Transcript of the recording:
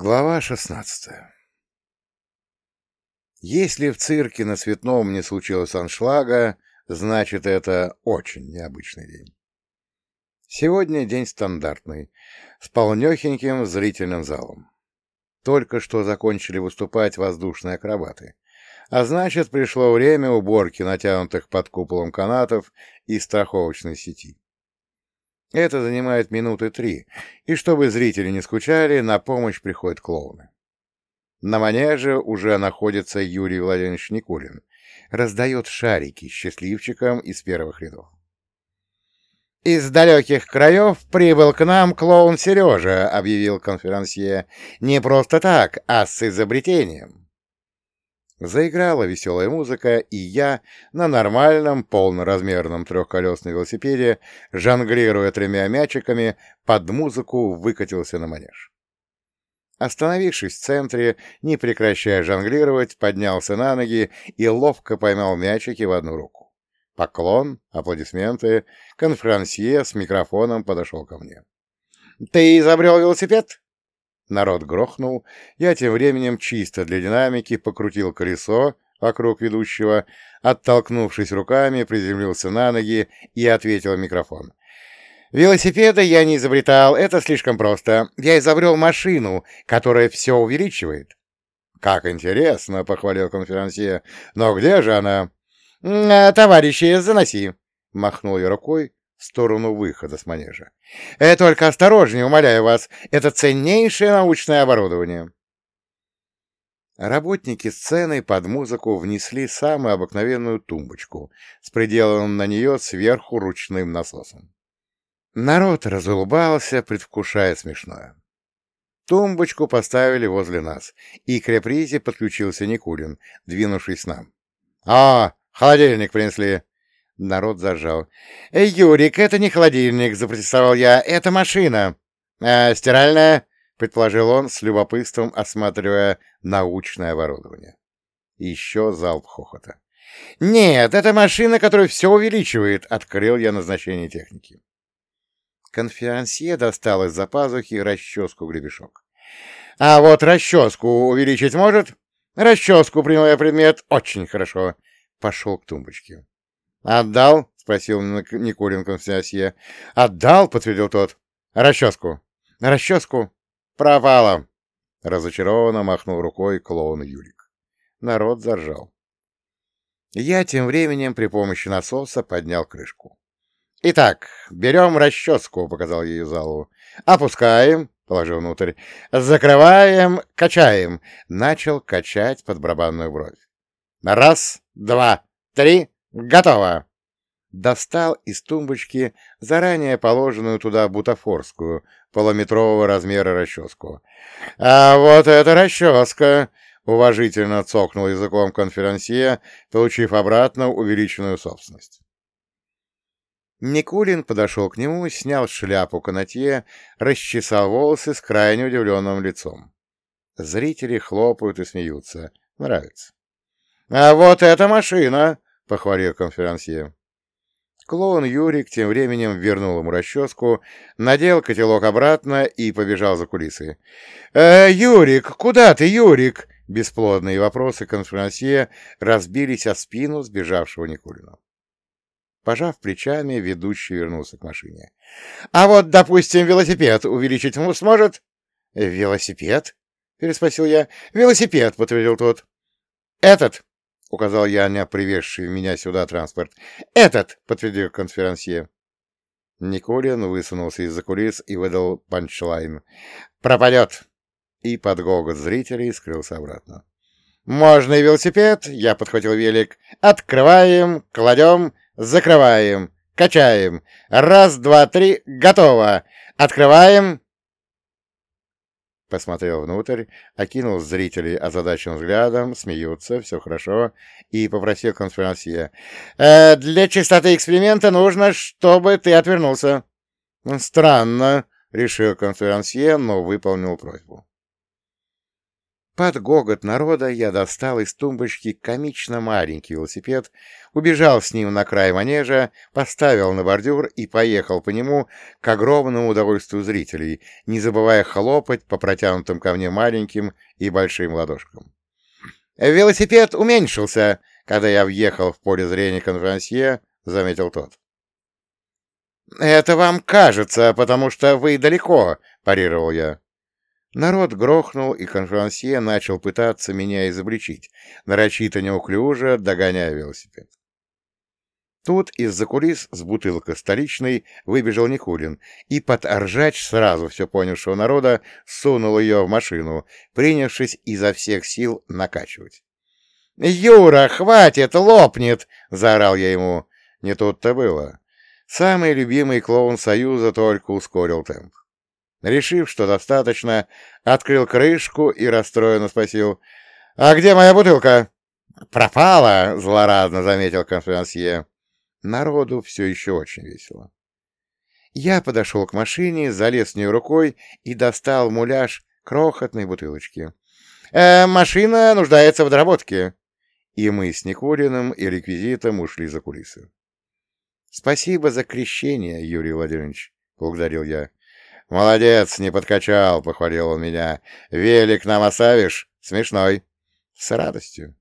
Глава шестнадцатая Если в цирке на Цветном не случилось аншлага, значит, это очень необычный день. Сегодня день стандартный, с полнехеньким зрительным залом. Только что закончили выступать воздушные акробаты, а значит, пришло время уборки натянутых под куполом канатов и страховочной сети. Это занимает минуты три, и чтобы зрители не скучали, на помощь приходят клоуны. На манеже уже находится Юрий Владимирович Никулин, раздает шарики счастливчикам из первых рядов. «Из далеких краев прибыл к нам клоун Сережа», — объявил конферансье. «Не просто так, а с изобретением». Заиграла веселая музыка, и я на нормальном полноразмерном трехколесном велосипеде, жонглируя тремя мячиками, под музыку выкатился на манеж. Остановившись в центре, не прекращая жонглировать, поднялся на ноги и ловко поймал мячики в одну руку. Поклон, аплодисменты, конферансье с микрофоном подошел ко мне. — Ты изобрел велосипед? Народ грохнул. Я тем временем чисто для динамики покрутил колесо вокруг ведущего, оттолкнувшись руками, приземлился на ноги и ответил в микрофон. «Велосипеда я не изобретал, это слишком просто. Я изобрел машину, которая все увеличивает». «Как интересно», — похвалил конферансье. «Но где же она?» «Товарищи, заноси», — махнул я рукой, в сторону выхода с манежа. «Э, «Только осторожнее, умоляю вас, это ценнейшее научное оборудование». Работники сцены под музыку внесли самую обыкновенную тумбочку с приделанным на нее сверху ручным насосом. Народ разулыбался, предвкушая смешное. Тумбочку поставили возле нас, и к репризе подключился Никулин, двинувшись нам. «А, холодильник принесли!» Народ зажал. «Эй, Юрик, это не холодильник», — запротестовал я. «Это машина». «А, стиральная?» — предположил он, с любопытством осматривая научное оборудование. Еще залп хохота. «Нет, это машина, которая все увеличивает», — открыл я назначение техники. Конферансье достал из-за пазухи расческу-гребешок. «А вот расческу увеличить может?» «Расческу, принял я предмет, очень хорошо». Пошел к тумбочке. «Отдал?» — спросил Никулин конферансье. «Отдал?» — подтвердил тот. «Расческу». «Расческу?» «Провалом!» — разочарованно махнул рукой клоун Юрик. Народ заржал. Я тем временем при помощи насоса поднял крышку. «Итак, берем расческу», — показал ее залу. «Опускаем», — положил внутрь. «Закрываем, качаем». Начал качать под барабанную бровь. «Раз, два, три, «Готово!» Достал из тумбочки заранее положенную туда бутафорскую, полуметрового размера расческу. «А вот это расческа!» — уважительно цокнул языком конферансье, получив обратно увеличенную собственность. Никулин подошел к нему, снял шляпу канатье, расчесал волосы с крайне удивленным лицом. Зрители хлопают и смеются. Нравится. «А вот эта машина!» — похвалил конферансье. Клоун Юрик тем временем вернул ему расческу, надел котелок обратно и побежал за кулисы. «Э, «Юрик, куда ты, Юрик?» Бесплодные вопросы конферансье разбились о спину сбежавшего Никулина. Пожав плечами, ведущий вернулся к машине. «А вот, допустим, велосипед увеличить сможет?» «Велосипед?» — переспросил я. «Велосипед», — подтвердил тот. «Этот?» — указал я на привезший меня сюда транспорт. «Этот!» — подтвердил конферансье. Николин высунулся из-за кулис и выдал панчлайн. «Пропадет!» И под гогот зрителей скрылся обратно. «Можно и велосипед!» — я подхватил велик. «Открываем, кладем, закрываем, качаем. Раз, два, три, готово! Открываем, Посмотрел внутрь, окинул зрителей озадаченным взглядом, смеются, все хорошо, и попросил конферансье. «Э, «Для чистоты эксперимента нужно, чтобы ты отвернулся». «Странно», — решил конферансье, но выполнил просьбу. Под гогот народа я достал из тумбочки комично маленький велосипед, убежал с ним на край манежа, поставил на бордюр и поехал по нему к огромному удовольствию зрителей, не забывая хлопать по протянутым ко мне маленьким и большим ладошкам. «Велосипед уменьшился, когда я въехал в поле зрения конферансье», — заметил тот. «Это вам кажется, потому что вы далеко», — парировал я. Народ грохнул, и конферансье начал пытаться меня изобличить, нарочито неуклюже догоняя велосипед. Тут из-за кулис с бутылкой столичной выбежал Никулин и под ржач сразу все понявшего народа сунул ее в машину, принявшись изо всех сил накачивать. «Юра, хватит, лопнет!» — заорал я ему. Не тут-то было. Самый любимый клоун Союза только ускорил темп. Решив, что достаточно, открыл крышку и расстроенно спросил. «А где моя бутылка?» «Пропала!» — злорадно заметил конферансье. Народу все еще очень весело. Я подошел к машине, залез в нее рукой и достал муляж крохотной бутылочки. «Э, «Машина нуждается в доработке». И мы с Никулиным и реквизитом ушли за кулисы. «Спасибо за крещение, Юрий Владимирович», — благодарил я. «Молодец, не подкачал», — похвалил он меня. «Велик нам оставишь? Смешной». «С радостью».